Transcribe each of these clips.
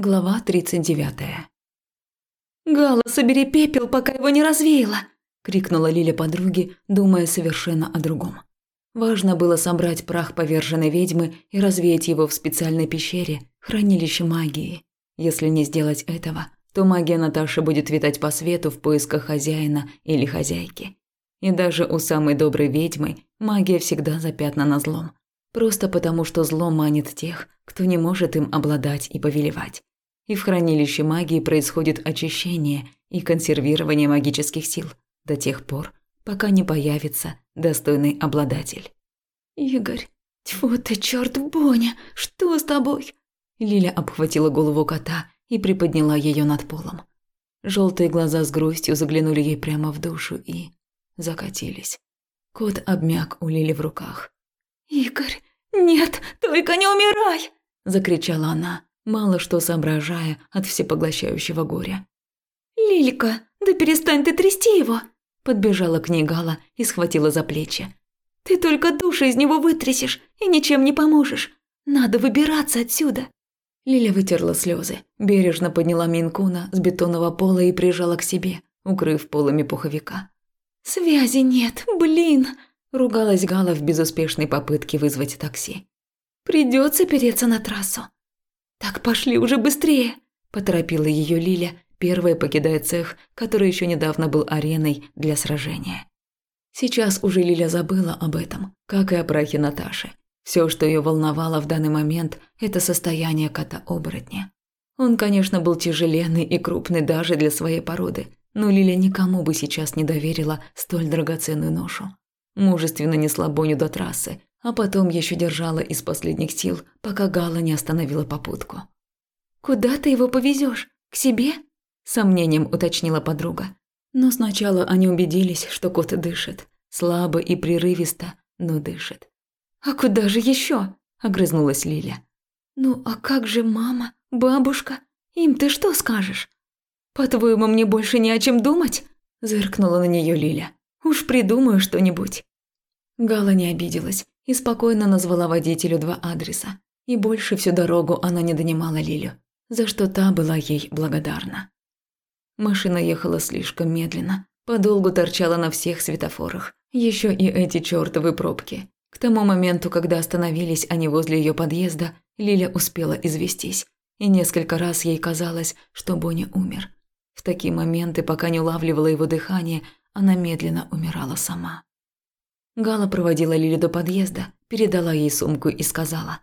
Глава 39. «Гала, собери пепел, пока его не развеяло!» – крикнула Лиля подруге, думая совершенно о другом. Важно было собрать прах поверженной ведьмы и развеять его в специальной пещере, хранилище магии. Если не сделать этого, то магия Наташи будет витать по свету в поисках хозяина или хозяйки. И даже у самой доброй ведьмы магия всегда запятнана злом. Просто потому, что зло манит тех, кто не может им обладать и повелевать и в хранилище магии происходит очищение и консервирование магических сил до тех пор, пока не появится достойный обладатель. «Игорь, тьфу ты, чёрт, Боня, что с тобой?» Лиля обхватила голову кота и приподняла ее над полом. Желтые глаза с грустью заглянули ей прямо в душу и закатились. Кот обмяк у Лили в руках. «Игорь, нет, только не умирай!» – закричала она, мало что соображая от всепоглощающего горя. «Лилька, да перестань ты трясти его!» Подбежала к ней Гала и схватила за плечи. «Ты только души из него вытрясешь и ничем не поможешь. Надо выбираться отсюда!» Лиля вытерла слезы, бережно подняла Минкуна с бетонного пола и прижала к себе, укрыв полами пуховика. «Связи нет, блин!» – ругалась Гала в безуспешной попытке вызвать такси. «Придется переться на трассу. «Так пошли уже быстрее!» – поторопила ее Лиля, первая покидая цех, который еще недавно был ареной для сражения. Сейчас уже Лиля забыла об этом, как и о прахе Наташи. Все, что ее волновало в данный момент, это состояние кота-оборотня. Он, конечно, был тяжеленный и крупный даже для своей породы, но Лиля никому бы сейчас не доверила столь драгоценную ношу. Мужественно несла Боню до трассы, а потом еще держала из последних сил, пока Гала не остановила попутку. «Куда ты его повезешь? К себе?» – сомнением уточнила подруга. Но сначала они убедились, что кот дышит. Слабо и прерывисто, но дышит. «А куда же еще? огрызнулась Лиля. «Ну а как же мама, бабушка? Им ты что скажешь?» «По-твоему, мне больше не о чем думать?» – зыркнула на нее Лиля. «Уж придумаю что-нибудь». Гала не обиделась и спокойно назвала водителю два адреса. И больше всю дорогу она не донимала Лилю, за что та была ей благодарна. Машина ехала слишком медленно, подолгу торчала на всех светофорах. Еще и эти чёртовы пробки. К тому моменту, когда остановились они возле ее подъезда, Лиля успела известись. И несколько раз ей казалось, что Бонни умер. В такие моменты, пока не улавливала его дыхание, она медленно умирала сама. Гала проводила Лили до подъезда, передала ей сумку и сказала.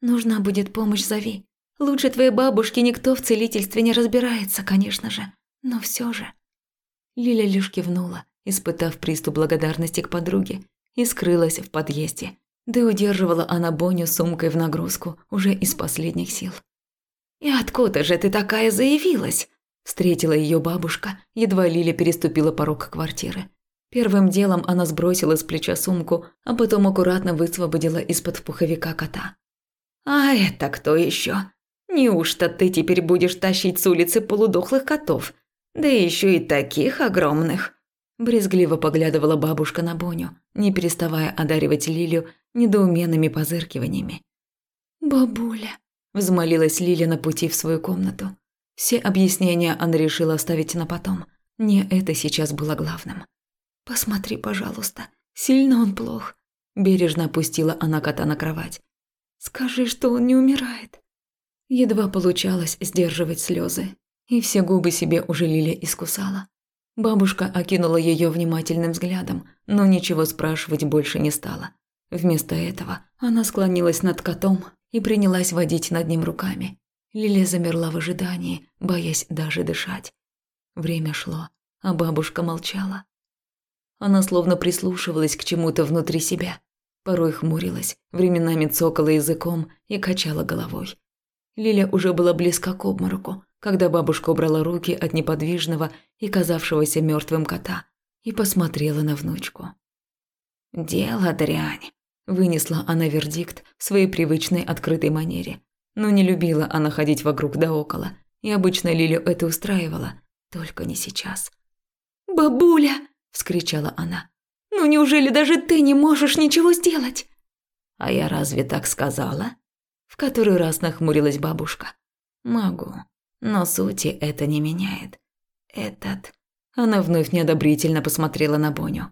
«Нужна будет помощь, зови. Лучше твоей бабушки никто в целительстве не разбирается, конечно же. Но все же...» Лиля лишь кивнула, испытав приступ благодарности к подруге, и скрылась в подъезде. Да удерживала она Боню сумкой в нагрузку уже из последних сил. «И откуда же ты такая заявилась?» Встретила ее бабушка, едва Лиля переступила порог квартиры. Первым делом она сбросила с плеча сумку, а потом аккуратно высвободила из-под пуховика кота. «А это кто еще? Неужто ты теперь будешь тащить с улицы полудохлых котов? Да еще и таких огромных!» Брезгливо поглядывала бабушка на Боню, не переставая одаривать Лилю недоуменными позыркиваниями. «Бабуля», – взмолилась Лиля на пути в свою комнату. Все объяснения она решила оставить на потом. Не это сейчас было главным. «Посмотри, пожалуйста, сильно он плох». Бережно опустила она кота на кровать. «Скажи, что он не умирает». Едва получалось сдерживать слезы, и все губы себе уже Лиля искусала. Бабушка окинула ее внимательным взглядом, но ничего спрашивать больше не стала. Вместо этого она склонилась над котом и принялась водить над ним руками. Лиля замерла в ожидании, боясь даже дышать. Время шло, а бабушка молчала. Она словно прислушивалась к чему-то внутри себя. Порой хмурилась, временами цокала языком и качала головой. Лиля уже была близка к обмороку, когда бабушка убрала руки от неподвижного и казавшегося мертвым кота и посмотрела на внучку. «Дело дрянь», – вынесла она вердикт в своей привычной открытой манере. Но не любила она ходить вокруг да около, и обычно Лилю это устраивало, только не сейчас. «Бабуля!» Вскричала она. «Ну неужели даже ты не можешь ничего сделать?» «А я разве так сказала?» В который раз нахмурилась бабушка. Могу. Но сути это не меняет. Этот... Она вновь неодобрительно посмотрела на Боню.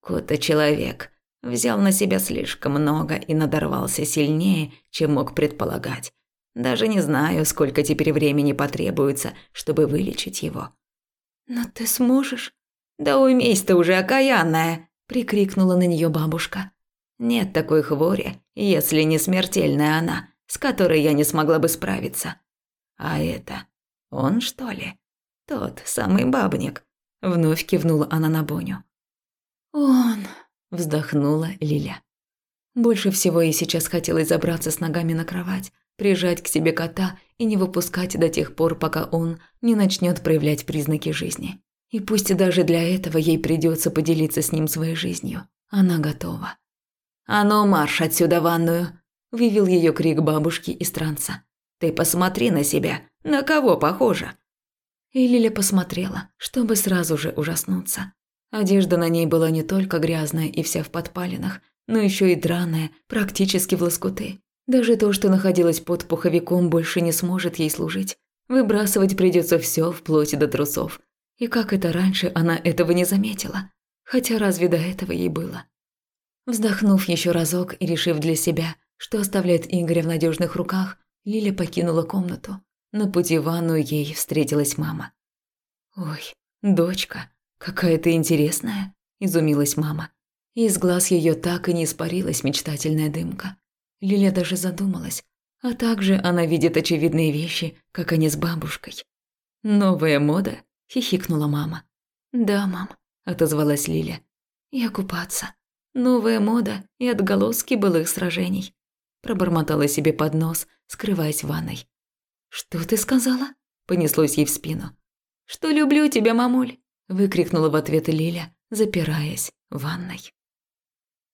Кота человек взял на себя слишком много и надорвался сильнее, чем мог предполагать. Даже не знаю, сколько теперь времени потребуется, чтобы вылечить его. «Но ты сможешь?» «Да уймись ты уже, окаянная!» – прикрикнула на нее бабушка. «Нет такой хвори, если не смертельная она, с которой я не смогла бы справиться. А это он, что ли? Тот самый бабник?» Вновь кивнула она на Боню. «Он!» – вздохнула Лиля. Больше всего ей сейчас хотелось забраться с ногами на кровать, прижать к себе кота и не выпускать до тех пор, пока он не начнет проявлять признаки жизни. И пусть даже для этого ей придется поделиться с ним своей жизнью, она готова. «А ну, марш отсюда ванную!» – вывел ее крик бабушки из транса. «Ты посмотри на себя, на кого похожа?» И Лиля посмотрела, чтобы сразу же ужаснуться. Одежда на ней была не только грязная и вся в подпалинах, но еще и драная, практически в лоскуты. Даже то, что находилось под пуховиком, больше не сможет ей служить. Выбрасывать придется все вплоть до трусов. И как это раньше она этого не заметила? Хотя разве до этого ей было? Вздохнув еще разок и решив для себя, что оставляет Игоря в надежных руках, Лиля покинула комнату. На пути в ванную ей встретилась мама. «Ой, дочка, какая ты интересная!» – изумилась мама. Из глаз ее так и не испарилась мечтательная дымка. Лиля даже задумалась. А также она видит очевидные вещи, как они с бабушкой. «Новая мода?» – хихикнула мама. «Да, мам», – отозвалась Лиля. «Я купаться. Новая мода и отголоски былых сражений». Пробормотала себе под нос, скрываясь в ванной. «Что ты сказала?» – понеслось ей в спину. «Что люблю тебя, мамуль!» – выкрикнула в ответ Лиля, запираясь в ванной.